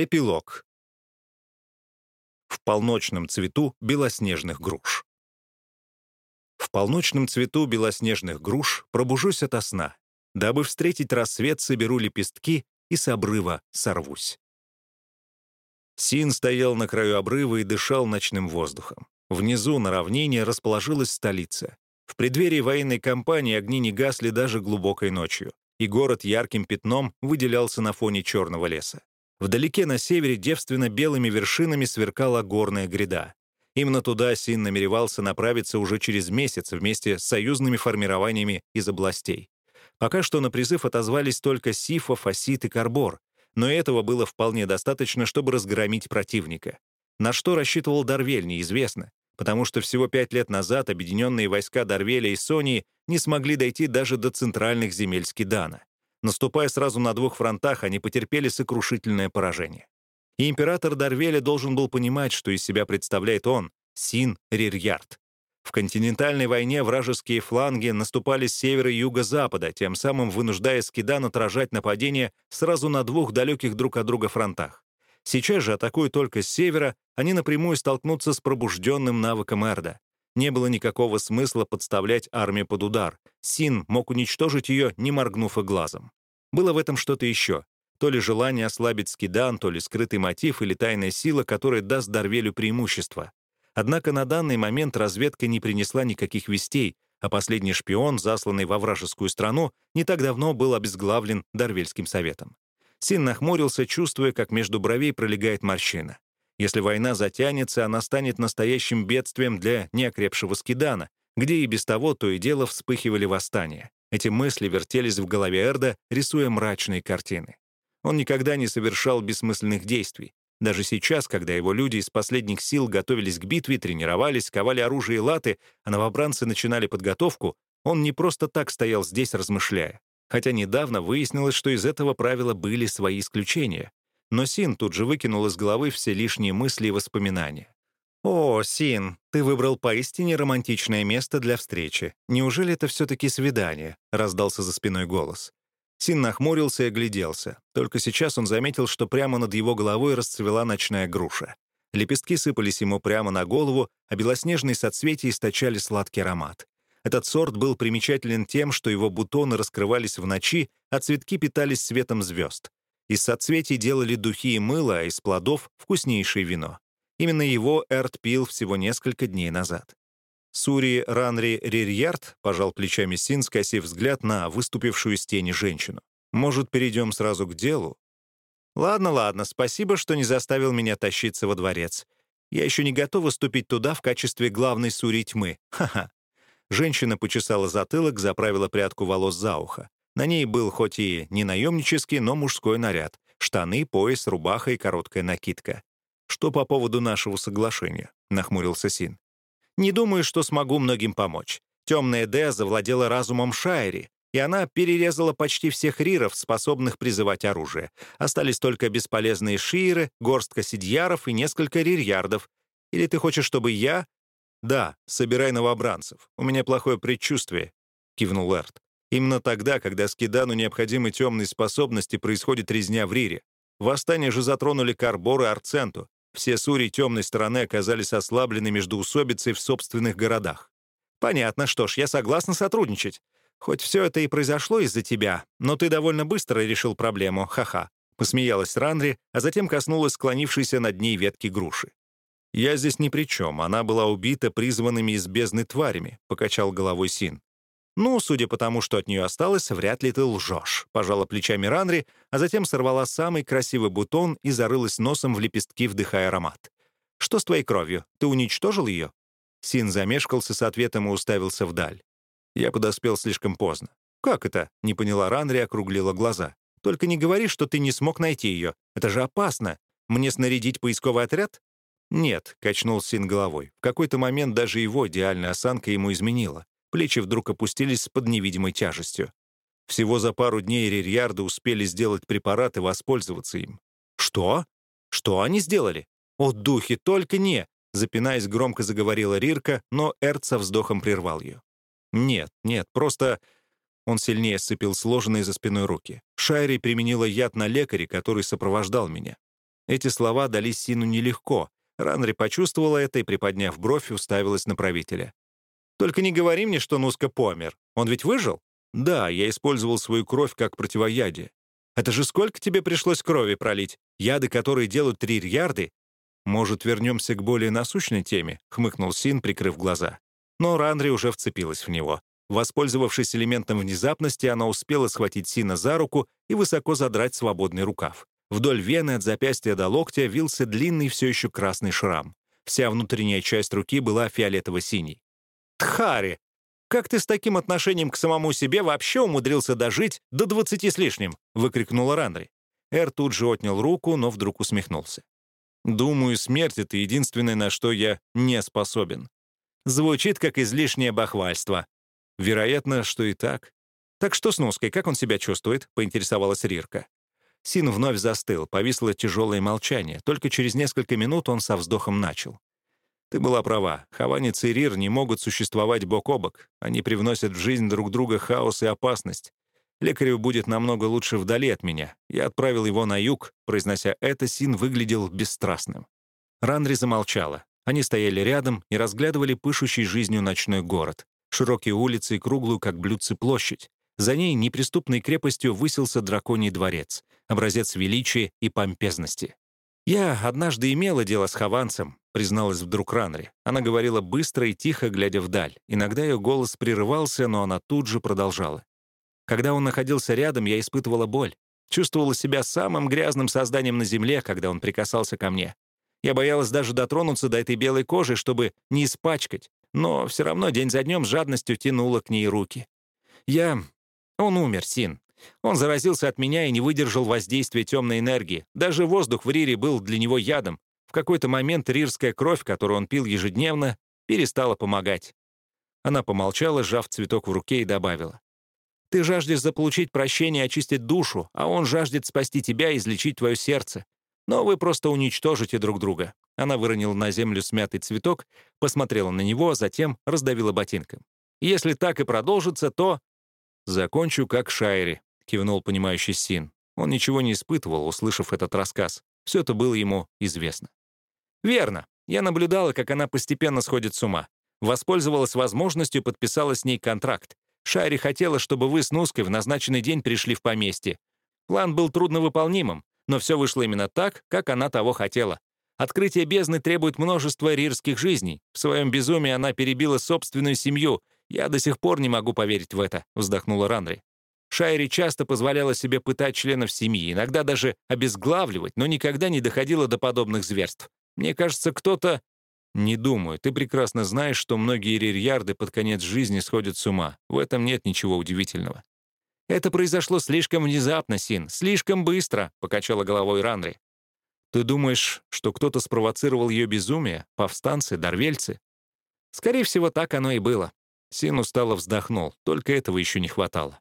Эпилог. В полночном цвету белоснежных груш. В полночном цвету белоснежных груш пробужусь ото сна. Дабы встретить рассвет, соберу лепестки и с обрыва сорвусь. Син стоял на краю обрыва и дышал ночным воздухом. Внизу, на равнине, расположилась столица. В преддверии военной кампании огни не гасли даже глубокой ночью, и город ярким пятном выделялся на фоне черного леса. Вдалеке на севере девственно белыми вершинами сверкала горная гряда. Именно туда Син намеревался направиться уже через месяц вместе с союзными формированиями из областей. Пока что на призыв отозвались только Сифа, Фасит и Карбор, но этого было вполне достаточно, чтобы разгромить противника. На что рассчитывал Дарвель, неизвестно, потому что всего пять лет назад объединенные войска Дарвеля и Сонии не смогли дойти даже до центральных земель Скидана. Наступая сразу на двух фронтах, они потерпели сокрушительное поражение. И император Дарвеля должен был понимать, что из себя представляет он, Син Рирьярд. В континентальной войне вражеские фланги наступали с севера и юго-запада, тем самым вынуждая Скидан отражать нападение сразу на двух далеких друг от друга фронтах. Сейчас же, атакуя только с севера, они напрямую столкнутся с пробужденным навыком Эрда. Не было никакого смысла подставлять армию под удар. Син мог уничтожить ее, не моргнув и глазом. Было в этом что-то еще. То ли желание ослабить скидан, то ли скрытый мотив или тайная сила, которая даст Дарвелю преимущество. Однако на данный момент разведка не принесла никаких вестей, а последний шпион, засланный во вражескую страну, не так давно был обезглавлен Дарвельским советом. Син нахмурился, чувствуя, как между бровей пролегает морщина. Если война затянется, она станет настоящим бедствием для неокрепшего Скидана, где и без того то и дело вспыхивали восстания. Эти мысли вертелись в голове Эрда, рисуя мрачные картины. Он никогда не совершал бессмысленных действий. Даже сейчас, когда его люди из последних сил готовились к битве, тренировались, ковали оружие и латы, а новобранцы начинали подготовку, он не просто так стоял здесь, размышляя. Хотя недавно выяснилось, что из этого правила были свои исключения. Но Син тут же выкинул из головы все лишние мысли и воспоминания. «О, Син, ты выбрал поистине романтичное место для встречи. Неужели это все-таки свидание?» — раздался за спиной голос. Син нахмурился и огляделся. Только сейчас он заметил, что прямо над его головой расцвела ночная груша. Лепестки сыпались ему прямо на голову, а белоснежные соцветия источали сладкий аромат. Этот сорт был примечателен тем, что его бутоны раскрывались в ночи, а цветки питались светом звезд. Из соцветий делали духи и мыло, а из плодов — вкуснейшее вино. Именно его Эрт пил всего несколько дней назад. Сури Ранри Рирьярд пожал плечами Син, скосив взгляд на выступившую из тени женщину. «Может, перейдем сразу к делу?» «Ладно, ладно, спасибо, что не заставил меня тащиться во дворец. Я еще не готова ступить туда в качестве главной Сури тьмы. Ха-ха». Женщина почесала затылок, заправила прядку волос за ухо. На ней был хоть и не наемнический, но мужской наряд. Штаны, пояс, рубаха и короткая накидка. «Что по поводу нашего соглашения?» — нахмурился Син. «Не думаю, что смогу многим помочь. Темная Д завладела разумом Шайри, и она перерезала почти всех риров, способных призывать оружие. Остались только бесполезные шиеры, горстка сидьяров и несколько рирьярдов. Или ты хочешь, чтобы я...» «Да, собирай новобранцев. У меня плохое предчувствие», — кивнул Эрт. Именно тогда, когда Скидану необходимы темные способности, происходит резня в Рире. Восстание же затронули Карбор и Арценту. Все сури темной стороны оказались ослаблены между усобицей в собственных городах. Понятно, что ж, я согласна сотрудничать. Хоть все это и произошло из-за тебя, но ты довольно быстро решил проблему, ха-ха. Посмеялась Ранри, а затем коснулась склонившейся над ней ветки груши. «Я здесь ни при чем, она была убита призванными из бездны тварями», — покачал головой Син. «Ну, судя по тому, что от нее осталось, вряд ли ты лжешь», — пожала плечами Ранри, а затем сорвала самый красивый бутон и зарылась носом в лепестки, вдыхая аромат. «Что с твоей кровью? Ты уничтожил ее?» Син замешкался с ответом и уставился вдаль. Я подоспел слишком поздно. «Как это?» — не поняла Ранри, округлила глаза. «Только не говори, что ты не смог найти ее. Это же опасно. Мне снарядить поисковый отряд?» «Нет», — качнул Син головой. В какой-то момент даже его идеальная осанка ему изменила. Плечи вдруг опустились под невидимой тяжестью. Всего за пару дней Рирьярды успели сделать препарат и воспользоваться им. «Что? Что они сделали? О, духи, только не!» Запинаясь, громко заговорила Рирка, но Эрт со вздохом прервал ее. «Нет, нет, просто...» Он сильнее сцепил сложенные за спиной руки. Шайри применила яд на лекаре, который сопровождал меня. Эти слова дались Сину нелегко. Ранри почувствовала это и, приподняв бровь, уставилась на правителя. «Только не говори мне, что Нуска помер. Он ведь выжил?» «Да, я использовал свою кровь как противоядие. Это же сколько тебе пришлось крови пролить? Яды, которые делают три ярды? Может, вернемся к более насущной теме?» — хмыкнул Син, прикрыв глаза. Но Ранри уже вцепилась в него. Воспользовавшись элементом внезапности, она успела схватить Сина за руку и высоко задрать свободный рукав. Вдоль вены от запястья до локтя вился длинный все еще красный шрам. Вся внутренняя часть руки была фиолетово-синей. «Тхари, как ты с таким отношением к самому себе вообще умудрился дожить до двадцати с лишним?» — выкрикнула Рандри. Эр тут же отнял руку, но вдруг усмехнулся. «Думаю, смерть — это единственное, на что я не способен. Звучит как излишнее бахвальство. Вероятно, что и так. Так что с Ноской, как он себя чувствует?» — поинтересовалась Рирка. Син вновь застыл, повисло тяжелое молчание. Только через несколько минут он со вздохом начал. «Ты была права. Хаванец и Рир не могут существовать бок о бок. Они привносят в жизнь друг друга хаос и опасность. Лекарю будет намного лучше вдали от меня. Я отправил его на юг». Произнося это, Син выглядел бесстрастным. Ранри замолчала. Они стояли рядом и разглядывали пышущий жизнью ночной город. Широкие улицы и круглую, как блюдце, площадь. За ней неприступной крепостью высился драконий дворец, образец величия и помпезности. «Я однажды имела дело с Хованцем», — призналась вдруг Ранри. Она говорила быстро и тихо, глядя вдаль. Иногда ее голос прерывался, но она тут же продолжала. Когда он находился рядом, я испытывала боль. Чувствовала себя самым грязным созданием на земле, когда он прикасался ко мне. Я боялась даже дотронуться до этой белой кожи, чтобы не испачкать, но все равно день за днем с жадностью тянула к ней руки. Я он умер, Син. Он заразился от меня и не выдержал воздействия темной энергии. Даже воздух в Рире был для него ядом. В какой-то момент рирская кровь, которую он пил ежедневно, перестала помогать. Она помолчала, сжав цветок в руке, и добавила. «Ты жаждешь заполучить прощение и очистить душу, а он жаждет спасти тебя и излечить твое сердце. Но вы просто уничтожите друг друга». Она выронила на землю смятый цветок, посмотрела на него, а затем раздавила ботинком. «Если так и продолжится, то «Закончу как Шайри», — кивнул понимающий Син. Он ничего не испытывал, услышав этот рассказ. Все это было ему известно. «Верно. Я наблюдала, как она постепенно сходит с ума. Воспользовалась возможностью, подписала с ней контракт. Шайри хотела, чтобы вы с Нуской в назначенный день пришли в поместье. План был трудновыполнимым, но все вышло именно так, как она того хотела. Открытие бездны требует множества рирских жизней. В своем безумии она перебила собственную семью — «Я до сих пор не могу поверить в это», — вздохнула Ранри. Шайри часто позволяла себе пытать членов семьи, иногда даже обезглавливать, но никогда не доходила до подобных зверств. Мне кажется, кто-то... Не думаю. Ты прекрасно знаешь, что многие рирьярды под конец жизни сходят с ума. В этом нет ничего удивительного. «Это произошло слишком внезапно, Син, слишком быстро», — покачала головой Ранри. «Ты думаешь, что кто-то спровоцировал ее безумие? Повстанцы, дарвельцы?» «Скорее всего, так оно и было. Син устало вздохнул. Только этого еще не хватало.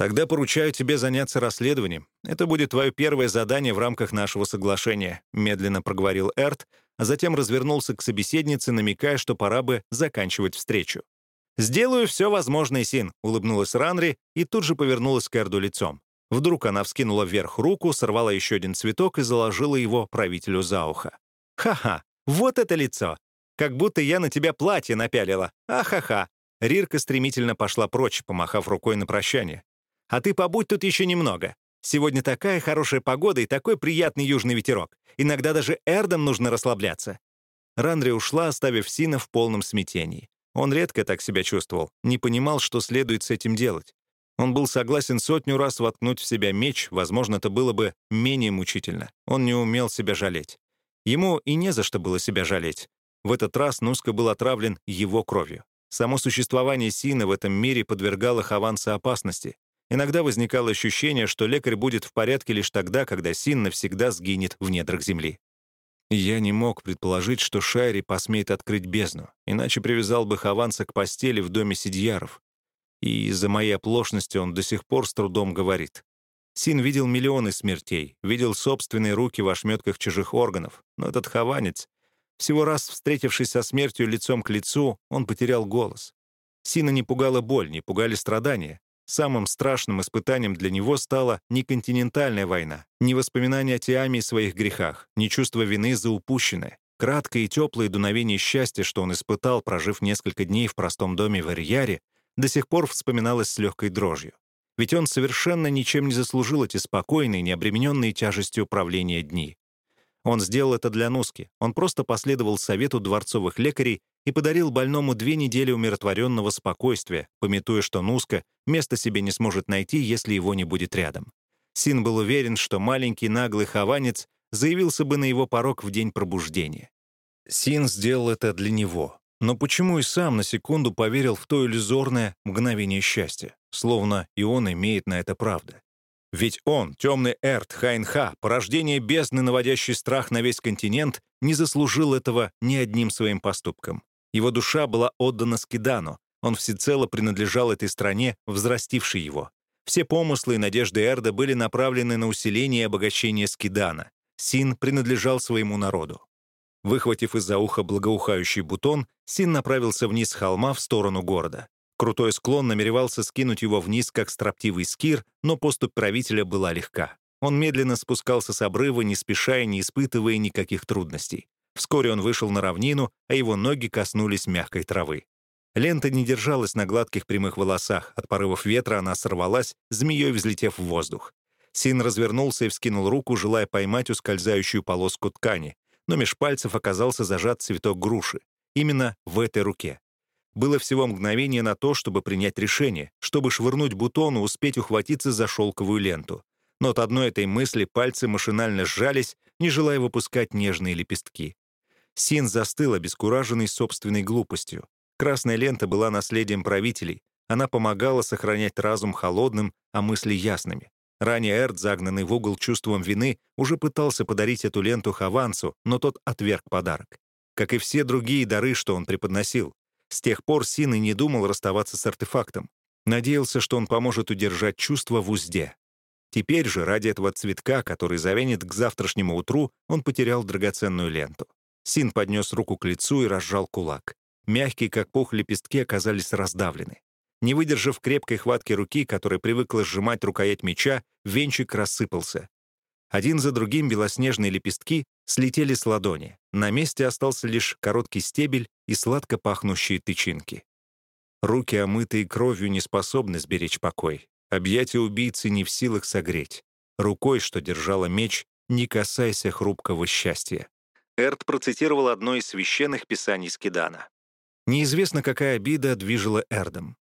«Тогда поручаю тебе заняться расследованием. Это будет твое первое задание в рамках нашего соглашения», — медленно проговорил Эрт, а затем развернулся к собеседнице, намекая, что пора бы заканчивать встречу. «Сделаю все возможное, Син», — улыбнулась Ранри и тут же повернулась к Эрду лицом. Вдруг она вскинула вверх руку, сорвала еще один цветок и заложила его правителю за ухо. «Ха-ха, вот это лицо! Как будто я на тебя платье напялила. Ахаха! Рирка стремительно пошла прочь, помахав рукой на прощание. «А ты побудь тут еще немного. Сегодня такая хорошая погода и такой приятный южный ветерок. Иногда даже Эрдам нужно расслабляться». Ранри ушла, оставив Сина в полном смятении. Он редко так себя чувствовал, не понимал, что следует с этим делать. Он был согласен сотню раз воткнуть в себя меч, возможно, это было бы менее мучительно. Он не умел себя жалеть. Ему и не за что было себя жалеть. В этот раз Нуска был отравлен его кровью. Само существование Сина в этом мире подвергало Хованса опасности. Иногда возникало ощущение, что лекарь будет в порядке лишь тогда, когда Син навсегда сгинет в недрах земли. Я не мог предположить, что Шайри посмеет открыть бездну, иначе привязал бы Хованса к постели в доме Сидьяров. И из-за моей оплошности он до сих пор с трудом говорит. Син видел миллионы смертей, видел собственные руки в ошметках чужих органов, но этот хованец всего раз встретившись со смертью лицом к лицу, он потерял голос. Сина не пугала боль, не пугали страдания. Самым страшным испытанием для него стала не континентальная война, не воспоминания о Тиаме и своих грехах, не чувство вины за упущенное. Краткое и теплое дуновение счастья, что он испытал, прожив несколько дней в простом доме в Арьяре, до сих пор вспоминалось с легкой дрожью. Ведь он совершенно ничем не заслужил эти спокойные, необремененные тяжестью управления дни. Он сделал это для Нуски. Он просто последовал совету дворцовых лекарей и подарил больному две недели умиротворенного спокойствия, пометуя, что Нуска место себе не сможет найти, если его не будет рядом. Син был уверен, что маленький наглый хованец заявился бы на его порог в день пробуждения. Син сделал это для него. Но почему и сам на секунду поверил в то иллюзорное мгновение счастья, словно и он имеет на это правда? Ведь он, темный Эрт Хайнха, порождение бездны, наводящий страх на весь континент, не заслужил этого ни одним своим поступком. Его душа была отдана Скидану, он всецело принадлежал этой стране, взрастившей его. Все помыслы и надежды Эрда были направлены на усиление и обогащение Скидана. Син принадлежал своему народу. Выхватив из-за уха благоухающий бутон, Син направился вниз холма в сторону города. Крутой склон намеревался скинуть его вниз, как строптивый скир, но поступь правителя была легка. Он медленно спускался с обрыва, не спеша и не испытывая никаких трудностей. Вскоре он вышел на равнину, а его ноги коснулись мягкой травы. Лента не держалась на гладких прямых волосах. От порывов ветра она сорвалась, змеей взлетев в воздух. Син развернулся и вскинул руку, желая поймать ускользающую полоску ткани, но меж пальцев оказался зажат цветок груши. Именно в этой руке. Было всего мгновение на то, чтобы принять решение, чтобы швырнуть бутон и успеть ухватиться за шелковую ленту. Но от одной этой мысли пальцы машинально сжались, не желая выпускать нежные лепестки. Син застыл, обескураженный собственной глупостью. Красная лента была наследием правителей. Она помогала сохранять разум холодным, а мысли ясными. Ранее Эрд, загнанный в угол чувством вины, уже пытался подарить эту ленту Хавансу, но тот отверг подарок. Как и все другие дары, что он преподносил. С тех пор Син и не думал расставаться с артефактом. Надеялся, что он поможет удержать чувство в узде. Теперь же, ради этого цветка, который завянет к завтрашнему утру, он потерял драгоценную ленту. Син поднес руку к лицу и разжал кулак. Мягкие, как пух, лепестки оказались раздавлены. Не выдержав крепкой хватки руки, которая привыкла сжимать рукоять меча, венчик рассыпался. Один за другим белоснежные лепестки слетели с ладони. На месте остался лишь короткий стебель и сладко пахнущие тычинки. Руки, омытые кровью, не способны сберечь покой. Объятия убийцы не в силах согреть. Рукой, что держала меч, не касайся хрупкого счастья. Эрт процитировал одно из священных писаний Скидана. Неизвестно, какая обида движила Эрдом.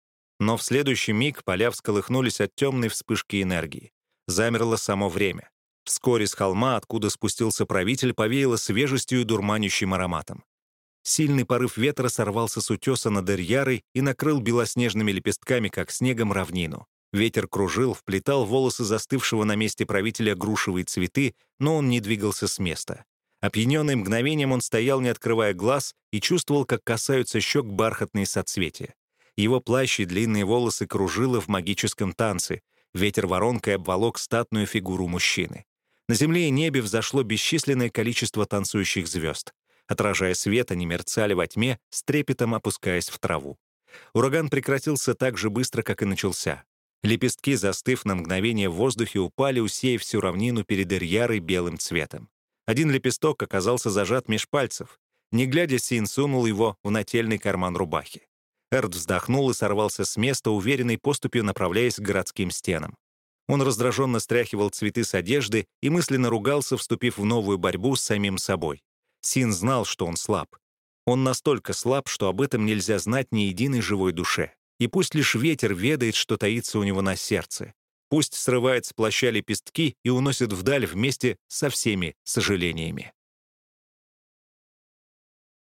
Но в следующий миг поля всколыхнулись от темной вспышки энергии. Замерло само время. Вскоре с холма, откуда спустился правитель, повеяло свежестью и дурманящим ароматом. Сильный порыв ветра сорвался с утеса над Эрьярой и накрыл белоснежными лепестками, как снегом, равнину. Ветер кружил, вплетал волосы застывшего на месте правителя грушевые цветы, но он не двигался с места. Опьяненный мгновением он стоял, не открывая глаз, и чувствовал, как касаются щек бархатные соцветия. Его плащ и длинные волосы кружило в магическом танце. Ветер воронкой обволок статную фигуру мужчины. На земле и небе взошло бесчисленное количество танцующих звезд. Отражая свет, они мерцали во тьме, с трепетом опускаясь в траву. Ураган прекратился так же быстро, как и начался. Лепестки, застыв на мгновение в воздухе, упали, усеяв всю равнину перед Ирьярой белым цветом. Один лепесток оказался зажат меж пальцев. Не глядя, Син сунул его в нательный карман рубахи. Эрд вздохнул и сорвался с места, уверенной поступью направляясь к городским стенам. Он раздраженно стряхивал цветы с одежды и мысленно ругался, вступив в новую борьбу с самим собой. Син знал, что он слаб. Он настолько слаб, что об этом нельзя знать ни единой живой душе. И пусть лишь ветер ведает, что таится у него на сердце. Пусть срывает с плаща лепестки и уносит вдаль вместе со всеми сожалениями.